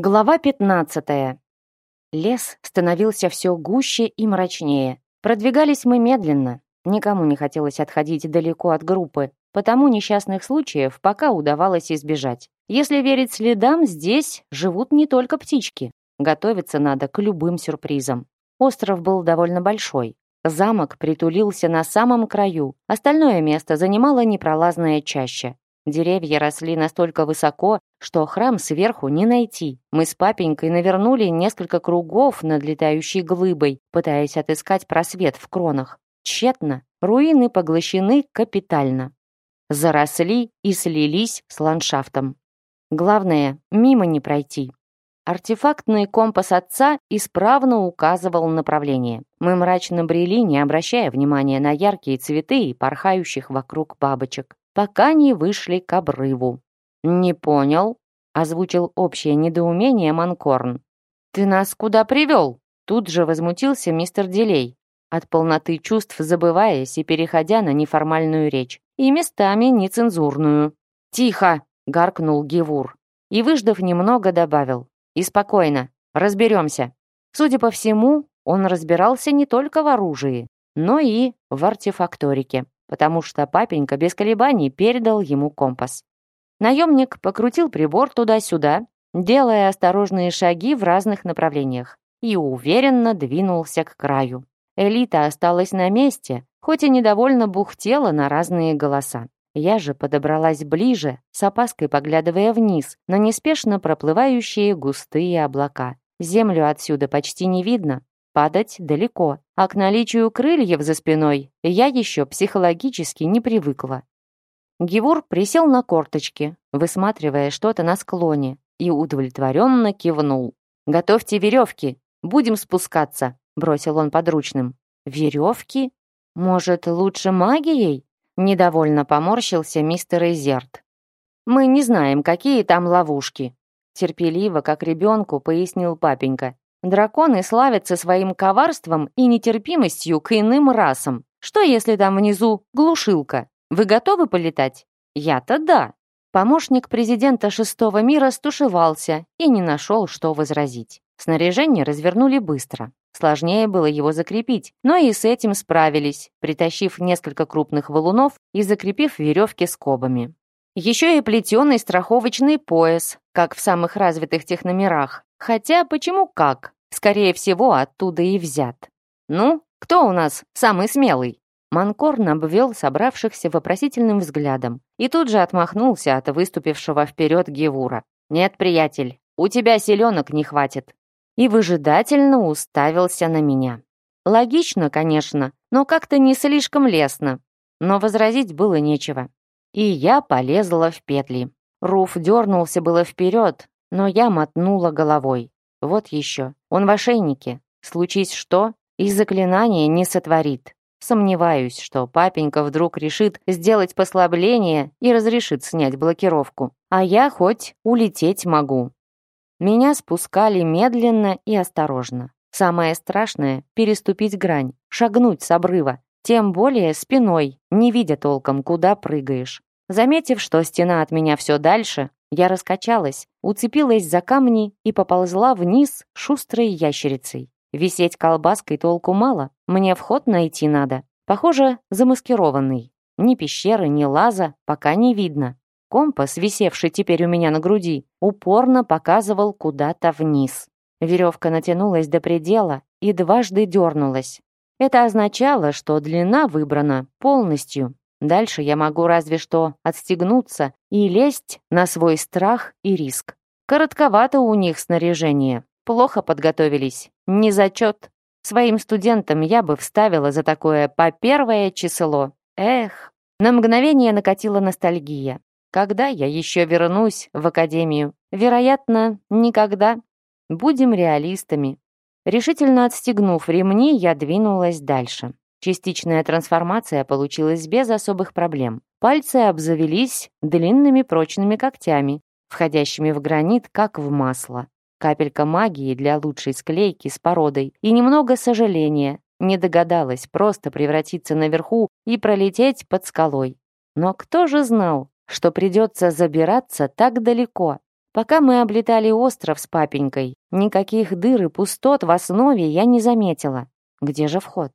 Глава 15. Лес становился все гуще и мрачнее. Продвигались мы медленно. Никому не хотелось отходить далеко от группы, потому несчастных случаев пока удавалось избежать. Если верить следам, здесь живут не только птички. Готовиться надо к любым сюрпризам. Остров был довольно большой. Замок притулился на самом краю. Остальное место занимала непролазная чаща. Деревья росли настолько высоко, что храм сверху не найти. Мы с папенькой навернули несколько кругов над летающей глыбой, пытаясь отыскать просвет в кронах. Тщетно. Руины поглощены капитально. Заросли и слились с ландшафтом. Главное, мимо не пройти. Артефактный компас отца исправно указывал направление. Мы мрачно брели, не обращая внимания на яркие цветы и порхающих вокруг бабочек пока не вышли к обрыву. «Не понял», — озвучил общее недоумение Манкорн. «Ты нас куда привел?» Тут же возмутился мистер Дилей, от полноты чувств забываясь и переходя на неформальную речь, и местами нецензурную. «Тихо!» — гаркнул Гевур. И, выждав немного, добавил. «И спокойно, разберемся». Судя по всему, он разбирался не только в оружии, но и в артефакторике потому что папенька без колебаний передал ему компас. Наемник покрутил прибор туда-сюда, делая осторожные шаги в разных направлениях, и уверенно двинулся к краю. Элита осталась на месте, хоть и недовольно бухтела на разные голоса. Я же подобралась ближе, с опаской поглядывая вниз, на неспешно проплывающие густые облака. Землю отсюда почти не видно, падать далеко, а к наличию крыльев за спиной я еще психологически не привыкла. Гевур присел на корточки, высматривая что-то на склоне, и удовлетворенно кивнул. «Готовьте веревки, будем спускаться», — бросил он подручным. «Веревки? Может, лучше магией?» Недовольно поморщился мистер Изерт. «Мы не знаем, какие там ловушки», терпеливо, как ребенку, пояснил папенька. Драконы славятся своим коварством и нетерпимостью к иным расам. Что если там внизу глушилка? Вы готовы полетать? Я-то да. Помощник президента шестого мира стушевался и не нашел, что возразить. Снаряжение развернули быстро. Сложнее было его закрепить, но и с этим справились, притащив несколько крупных валунов и закрепив веревки скобами. Еще и плетеный страховочный пояс, как в самых развитых техномерах. Хотя почему как? Скорее всего, оттуда и взят. Ну, кто у нас самый смелый? Манкорн обвел собравшихся вопросительным взглядом и тут же отмахнулся от выступившего вперед Гевура. «Нет, приятель, у тебя селенок не хватит». И выжидательно уставился на меня. Логично, конечно, но как-то не слишком лестно. Но возразить было нечего и я полезла в петли. Руф дернулся было вперед, но я мотнула головой. Вот еще, он в ошейнике. Случись что, и заклинание не сотворит. Сомневаюсь, что папенька вдруг решит сделать послабление и разрешит снять блокировку. А я хоть улететь могу. Меня спускали медленно и осторожно. Самое страшное — переступить грань, шагнуть с обрыва, тем более спиной, не видя толком, куда прыгаешь. Заметив, что стена от меня все дальше, я раскачалась, уцепилась за камни и поползла вниз шустрой ящерицей. Висеть колбаской толку мало, мне вход найти надо. Похоже, замаскированный. Ни пещеры, ни лаза пока не видно. Компас, висевший теперь у меня на груди, упорно показывал куда-то вниз. Веревка натянулась до предела и дважды дернулась. Это означало, что длина выбрана полностью. Дальше я могу разве что отстегнуться и лезть на свой страх и риск. Коротковато у них снаряжение. Плохо подготовились. Не зачет. Своим студентам я бы вставила за такое по первое число. Эх, на мгновение накатила ностальгия. Когда я еще вернусь в академию? Вероятно, никогда. Будем реалистами. Решительно отстегнув ремни, я двинулась дальше. Частичная трансформация получилась без особых проблем. Пальцы обзавелись длинными прочными когтями, входящими в гранит, как в масло. Капелька магии для лучшей склейки с породой и немного сожаления. Не догадалась просто превратиться наверху и пролететь под скалой. Но кто же знал, что придется забираться так далеко? Пока мы облетали остров с папенькой, никаких дыр и пустот в основе я не заметила. Где же вход?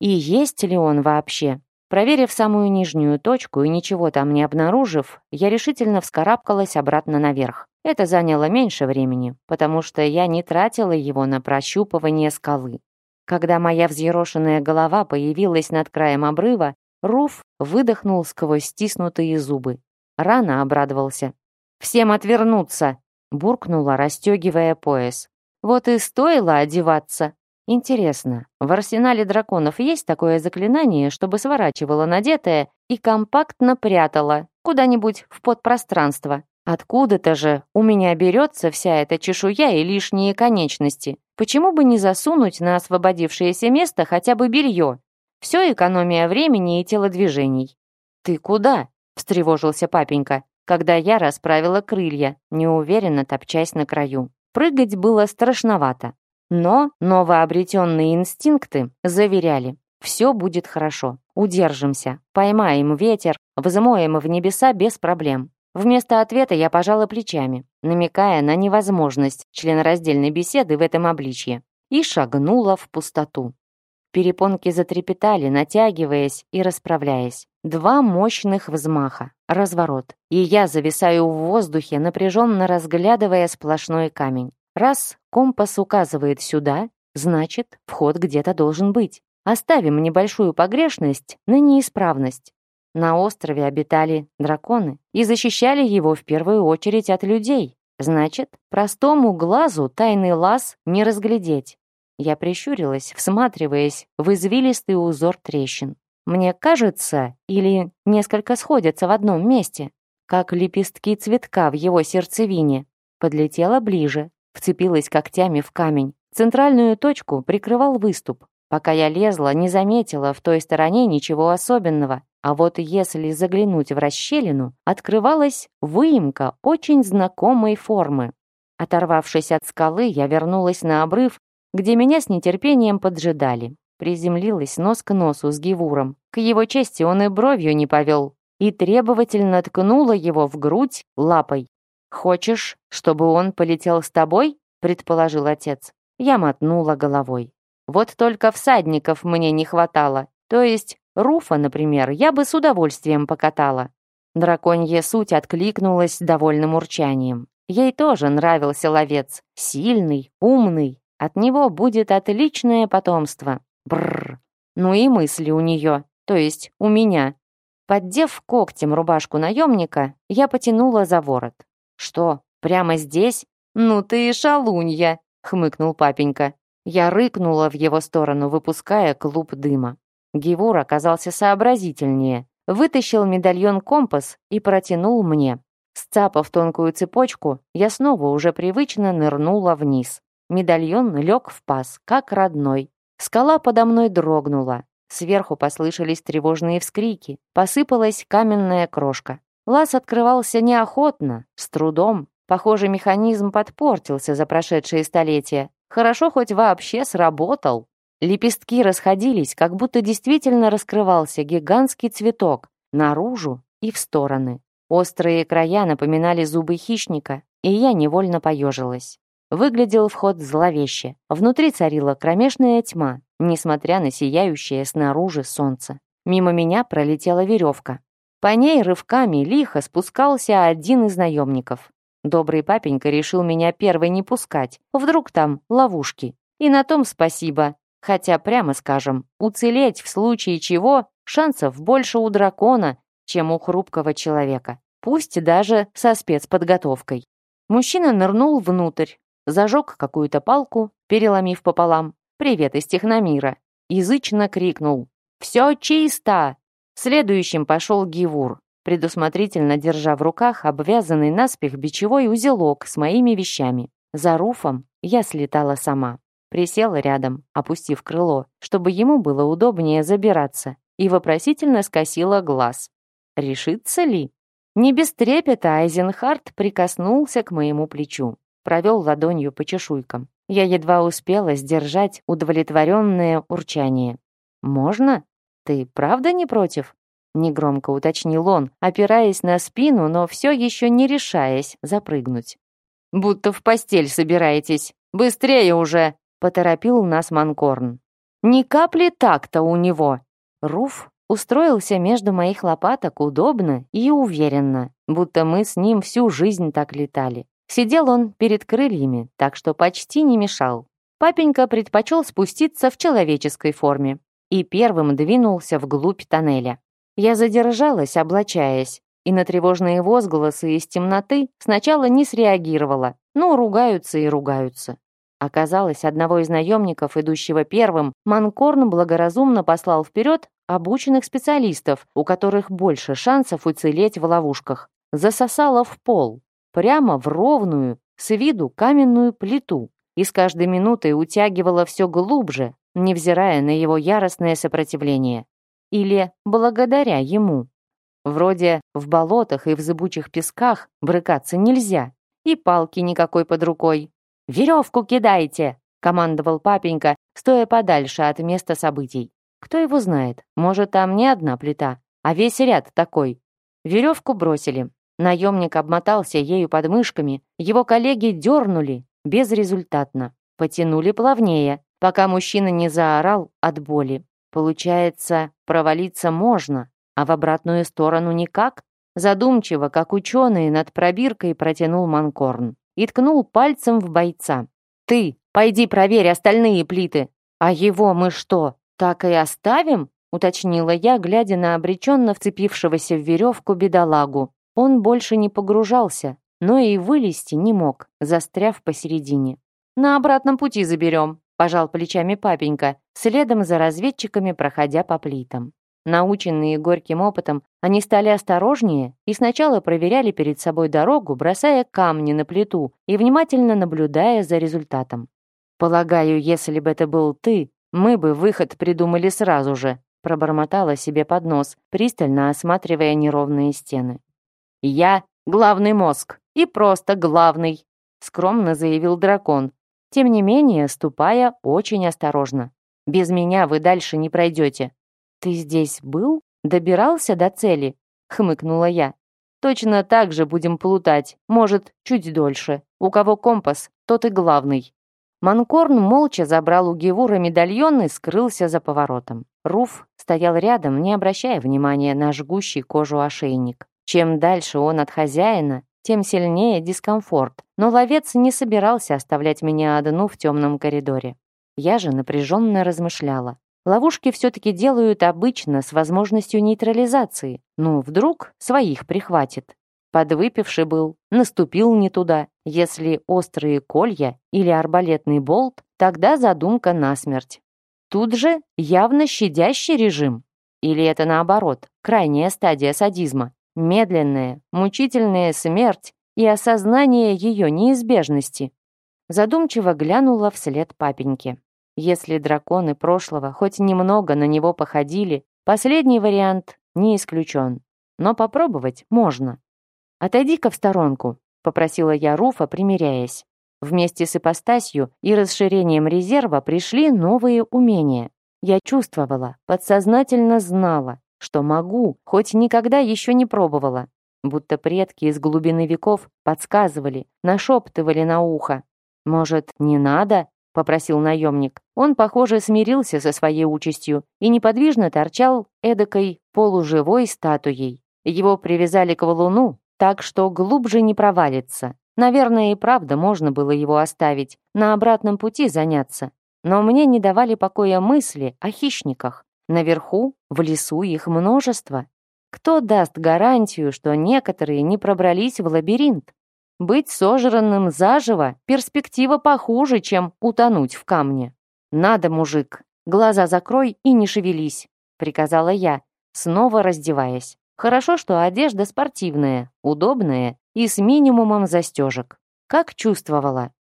И есть ли он вообще? Проверив самую нижнюю точку и ничего там не обнаружив, я решительно вскарабкалась обратно наверх. Это заняло меньше времени, потому что я не тратила его на прощупывание скалы. Когда моя взъерошенная голова появилась над краем обрыва, Руф выдохнул сквозь стиснутые зубы. Рано обрадовался. «Всем отвернуться!» — буркнула, расстегивая пояс. «Вот и стоило одеваться!» Интересно, в арсенале драконов есть такое заклинание, чтобы сворачивало надетое и компактно прятало куда-нибудь в подпространство? Откуда-то же у меня берется вся эта чешуя и лишние конечности. Почему бы не засунуть на освободившееся место хотя бы белье? Все экономия времени и телодвижений. «Ты куда?» — встревожился папенька, когда я расправила крылья, неуверенно топчась на краю. Прыгать было страшновато. Но новообретенные инстинкты заверяли, все будет хорошо, удержимся, поймаем ветер, взмоем в небеса без проблем. Вместо ответа я пожала плечами, намекая на невозможность членораздельной беседы в этом обличье, и шагнула в пустоту. Перепонки затрепетали, натягиваясь и расправляясь. Два мощных взмаха, разворот, и я зависаю в воздухе, напряженно разглядывая сплошной камень. Раз компас указывает сюда, значит, вход где-то должен быть. Оставим небольшую погрешность на неисправность. На острове обитали драконы и защищали его в первую очередь от людей. Значит, простому глазу тайный лаз не разглядеть. Я прищурилась, всматриваясь в извилистый узор трещин. Мне кажется, или несколько сходятся в одном месте, как лепестки цветка в его сердцевине. Подлетела ближе, вцепилась когтями в камень. Центральную точку прикрывал выступ. Пока я лезла, не заметила в той стороне ничего особенного. А вот если заглянуть в расщелину, открывалась выемка очень знакомой формы. Оторвавшись от скалы, я вернулась на обрыв, где меня с нетерпением поджидали. Приземлилась нос к носу с Гивуром. К его чести он и бровью не повел. И требовательно ткнула его в грудь лапой. «Хочешь, чтобы он полетел с тобой?» — предположил отец. Я мотнула головой. «Вот только всадников мне не хватало. То есть Руфа, например, я бы с удовольствием покатала». Драконья суть откликнулась довольным урчанием. Ей тоже нравился ловец. Сильный, умный. От него будет отличное потомство. Бррр. Ну и мысли у нее, то есть у меня. Поддев когтем рубашку наемника, я потянула за ворот. «Что, прямо здесь? Ну ты и шалунья!» — хмыкнул папенька. Я рыкнула в его сторону, выпуская клуб дыма. Гивур оказался сообразительнее. Вытащил медальон-компас и протянул мне. Сцапав тонкую цепочку, я снова уже привычно нырнула вниз. Медальон лег в паз, как родной. Скала подо мной дрогнула. Сверху послышались тревожные вскрики. Посыпалась каменная крошка. Лаз открывался неохотно, с трудом. Похоже, механизм подпортился за прошедшие столетия. Хорошо хоть вообще сработал. Лепестки расходились, как будто действительно раскрывался гигантский цветок наружу и в стороны. Острые края напоминали зубы хищника, и я невольно поежилась. Выглядел вход зловеще. Внутри царила кромешная тьма, несмотря на сияющее снаружи солнце. Мимо меня пролетела веревка. По ней рывками лихо спускался один из наемников. Добрый папенька решил меня первой не пускать. Вдруг там ловушки. И на том спасибо. Хотя, прямо скажем, уцелеть в случае чего шансов больше у дракона, чем у хрупкого человека. Пусть даже со спецподготовкой. Мужчина нырнул внутрь, зажег какую-то палку, переломив пополам. «Привет из техномира!» Язычно крикнул. «Все чисто!» Следующим пошел Гивур, предусмотрительно держа в руках обвязанный наспех бичевой узелок с моими вещами. За руфом я слетала сама. Присела рядом, опустив крыло, чтобы ему было удобнее забираться, и вопросительно скосила глаз. Решится ли? Не без трепета Айзенхарт прикоснулся к моему плечу, провел ладонью по чешуйкам. Я едва успела сдержать удовлетворенное урчание. «Можно?» «Ты правда не против?» Негромко уточнил он, опираясь на спину, но все еще не решаясь запрыгнуть. будто в постель собираетесь. Быстрее уже!» — поторопил нас Манкорн. «Ни капли так-то у него!» Руф устроился между моих лопаток удобно и уверенно, будто мы с ним всю жизнь так летали. Сидел он перед крыльями, так что почти не мешал. Папенька предпочел спуститься в человеческой форме и первым двинулся вглубь тоннеля. Я задержалась, облачаясь, и на тревожные возгласы из темноты сначала не среагировала, но ругаются и ругаются. Оказалось, одного из наемников, идущего первым, Манкорн благоразумно послал вперед обученных специалистов, у которых больше шансов уцелеть в ловушках. Засосало в пол, прямо в ровную, с виду каменную плиту, и с каждой минутой утягивало все глубже, невзирая на его яростное сопротивление. Или благодаря ему. Вроде в болотах и в зыбучих песках брыкаться нельзя, и палки никакой под рукой. «Веревку кидайте!» — командовал папенька, стоя подальше от места событий. Кто его знает, может, там не одна плита, а весь ряд такой. Веревку бросили. Наемник обмотался ею подмышками, его коллеги дернули, безрезультатно. Потянули плавнее, пока мужчина не заорал от боли. Получается, провалиться можно, а в обратную сторону никак? Задумчиво, как ученый, над пробиркой протянул Манкорн и ткнул пальцем в бойца. «Ты, пойди проверь остальные плиты. А его мы что, так и оставим?» уточнила я, глядя на обреченно вцепившегося в веревку бедолагу. Он больше не погружался, но и вылезти не мог, застряв посередине. «На обратном пути заберем», — пожал плечами папенька, следом за разведчиками проходя по плитам. Наученные горьким опытом, они стали осторожнее и сначала проверяли перед собой дорогу, бросая камни на плиту и внимательно наблюдая за результатом. «Полагаю, если бы это был ты, мы бы выход придумали сразу же», пробормотала себе под нос, пристально осматривая неровные стены. «Я — главный мозг, и просто главный», скромно заявил дракон, тем не менее ступая очень осторожно. «Без меня вы дальше не пройдете. «Ты здесь был? Добирался до цели?» — хмыкнула я. «Точно так же будем плутать, может, чуть дольше. У кого компас, тот и главный». Манкорн молча забрал у Гевура медальон и скрылся за поворотом. Руф стоял рядом, не обращая внимания на жгущий кожу ошейник. Чем дальше он от хозяина, тем сильнее дискомфорт. Но ловец не собирался оставлять меня одну в темном коридоре. Я же напряженно размышляла. Ловушки все-таки делают обычно с возможностью нейтрализации. Ну, вдруг своих прихватит. Подвыпивший был, наступил не туда. Если острые колья или арбалетный болт, тогда задумка насмерть. Тут же явно щадящий режим. Или это наоборот, крайняя стадия садизма. Медленная, мучительная смерть и осознание ее неизбежности. Задумчиво глянула вслед папеньке. Если драконы прошлого хоть немного на него походили, последний вариант не исключен. Но попробовать можно. «Отойди-ка в сторонку», — попросила я Руфа, примиряясь. Вместе с ипостасью и расширением резерва пришли новые умения. Я чувствовала, подсознательно знала, что могу, хоть никогда еще не пробовала. Будто предки из глубины веков подсказывали, нашептывали на ухо. Может, не надо? попросил наемник. Он, похоже, смирился со своей участью и неподвижно торчал эдакой полуживой статуей. Его привязали к валуну, так что глубже не провалится. Наверное, и правда можно было его оставить, на обратном пути заняться. Но мне не давали покоя мысли о хищниках. Наверху, в лесу их множество. Кто даст гарантию, что некоторые не пробрались в лабиринт? Быть сожранным заживо — перспектива похуже, чем утонуть в камне. «Надо, мужик, глаза закрой и не шевелись», — приказала я, снова раздеваясь. Хорошо, что одежда спортивная, удобная и с минимумом застежек. Как чувствовала.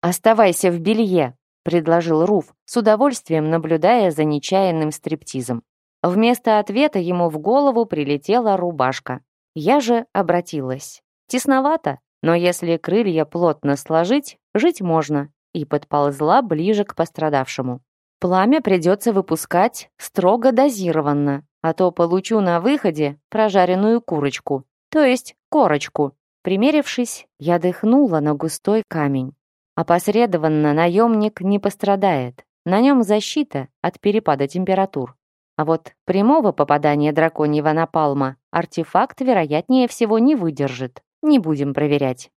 «Оставайся в белье», — предложил Руф, с удовольствием наблюдая за нечаянным стриптизом. Вместо ответа ему в голову прилетела рубашка. Я же обратилась. Тесновато, но если крылья плотно сложить, жить можно, и подползла ближе к пострадавшему. Пламя придется выпускать строго дозированно, а то получу на выходе прожаренную курочку, то есть корочку. Примерившись, я дыхнула на густой камень. Опосредованно наемник не пострадает. На нем защита от перепада температур. А вот прямого попадания драконьего напалма артефакт, вероятнее всего, не выдержит. Не будем проверять.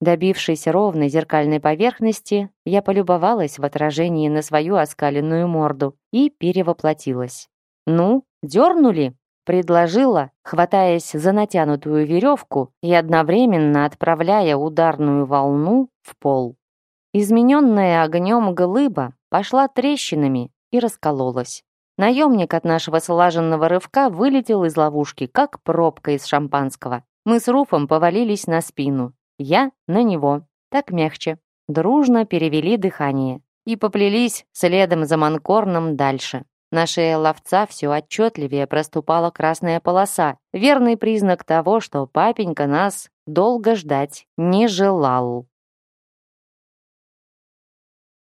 Добившись ровной зеркальной поверхности, я полюбовалась в отражении на свою оскаленную морду и перевоплотилась. «Ну, дернули?» — предложила, хватаясь за натянутую веревку и одновременно отправляя ударную волну в пол. Измененная огнем глыба пошла трещинами и раскололась. Наемник от нашего слаженного рывка вылетел из ловушки, как пробка из шампанского. Мы с Руфом повалились на спину. Я на него. Так мягче. Дружно перевели дыхание. И поплелись следом за Манкорном дальше. На шее ловца все отчетливее проступала красная полоса, верный признак того, что папенька нас долго ждать не желал.